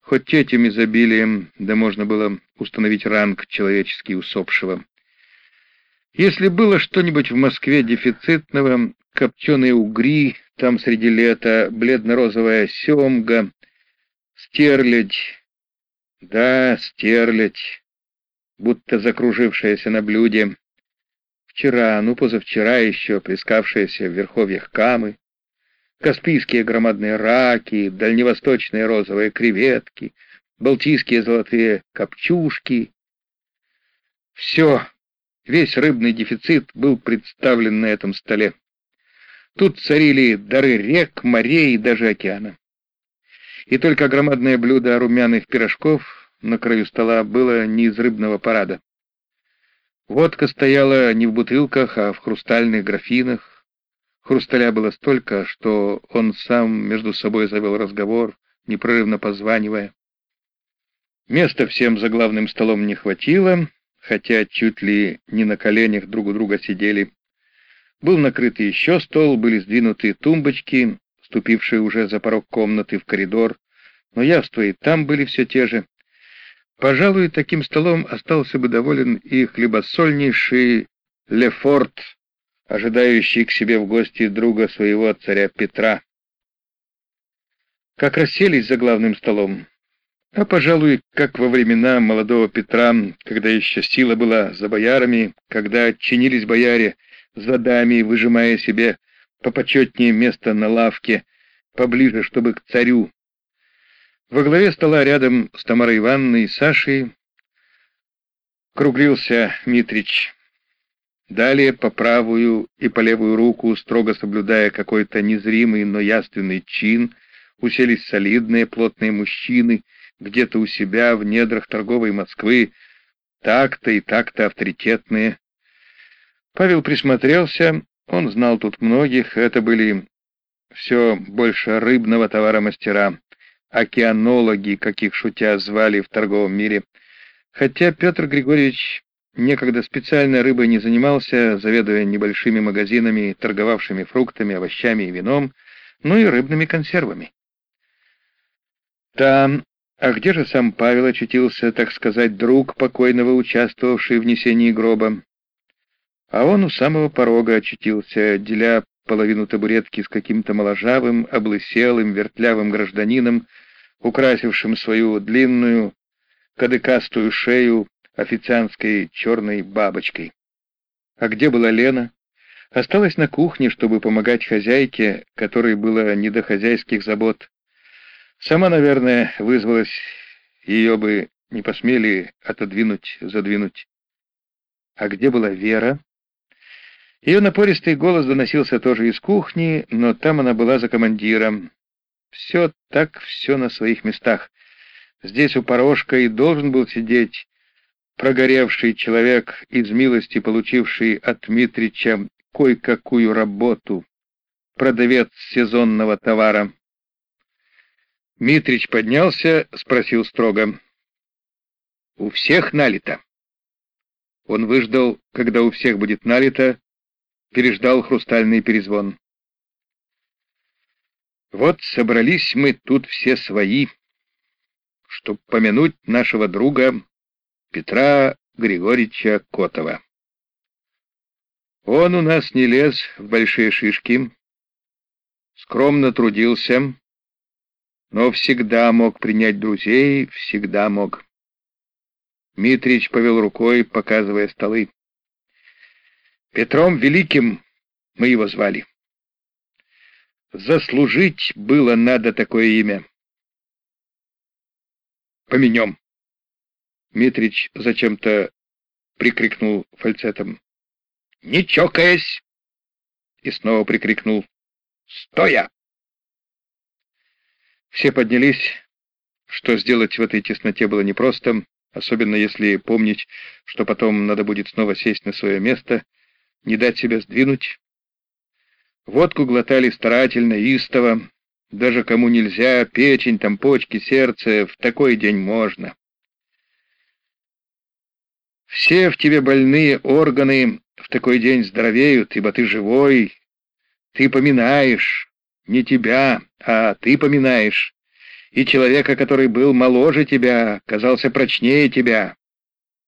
Хоть этим изобилием, да можно было установить ранг человеческий усопшего. Если было что-нибудь в Москве дефицитного, копченые угри, там среди лета бледно-розовая семга, стерлядь, да, стерлядь, будто закружившаяся на блюде, вчера, ну позавчера еще плескавшаяся в верховьях камы, каспийские громадные раки, дальневосточные розовые креветки, балтийские золотые копчушки. Все, весь рыбный дефицит был представлен на этом столе. Тут царили дары рек, морей и даже океана. И только громадное блюдо румяных пирожков на краю стола было не из рыбного парада. Водка стояла не в бутылках, а в хрустальных графинах. Хрусталя было столько, что он сам между собой завел разговор, непрерывно позванивая. Места всем за главным столом не хватило, хотя чуть ли не на коленях друг у друга сидели. Был накрыт еще стол, были сдвинуты тумбочки, ступившие уже за порог комнаты в коридор, но явства и там были все те же. Пожалуй, таким столом остался бы доволен и хлебосольнейший Лефорт, ожидающий к себе в гости друга своего царя Петра. Как расселись за главным столом, а, пожалуй, как во времена молодого Петра, когда еще сила была за боярами, когда чинились бояре за дами, выжимая себе попочетнее место на лавке, поближе, чтобы к царю. Во главе стола рядом с Тамарой Ивановной и Сашей круглился Митрич. Далее по правую и по левую руку, строго соблюдая какой-то незримый, но яственный чин, уселись солидные, плотные мужчины, где-то у себя в недрах торговой Москвы, так-то и так-то авторитетные. Павел присмотрелся, он знал тут многих, это были все больше рыбного товара мастера, океанологи, каких шутя звали в торговом мире. Хотя Петр Григорьевич некогда специально рыбой не занимался, заведуя небольшими магазинами, торговавшими фруктами, овощами и вином, но и рыбными консервами. Там, а где же сам Павел очутился, так сказать, друг покойного, участвовавший в несении гроба? А он у самого порога очутился, деля половину табуретки с каким-то моложавым, облыселым, вертлявым гражданином, украсившим свою длинную, кадыкастую шею официантской черной бабочкой. А где была Лена? Осталась на кухне, чтобы помогать хозяйке, которой было не до хозяйских забот. Сама, наверное, вызвалась, ее бы не посмели отодвинуть, задвинуть. А где была Вера? Ее напористый голос доносился тоже из кухни, но там она была за командиром. Все так, все на своих местах. Здесь у порожка и должен был сидеть прогоревший человек, из милости получивший от Митрича кое-какую работу, продавец сезонного товара. Митрич поднялся, спросил строго. «У всех налито?» Он выждал, когда у всех будет налито, переждал хрустальный перезвон. Вот собрались мы тут все свои, чтоб помянуть нашего друга Петра Григорьевича Котова. Он у нас не лез в большие шишки, скромно трудился, но всегда мог принять друзей, всегда мог. Митрич повел рукой, показывая столы. Петром Великим мы его звали. Заслужить было надо такое имя. Поменем. Митрич зачем-то прикрикнул фальцетом. «Не чокаясь!» И снова прикрикнул. «Стоя!» Все поднялись. Что сделать в этой тесноте было непросто, особенно если помнить, что потом надо будет снова сесть на свое место — не дать себя сдвинуть. Водку глотали старательно, истово. Даже кому нельзя, печень, там почки, сердце, в такой день можно. Все в тебе больные органы в такой день здоровеют, ибо ты живой, ты поминаешь, не тебя, а ты поминаешь, и человека, который был моложе тебя, казался прочнее тебя.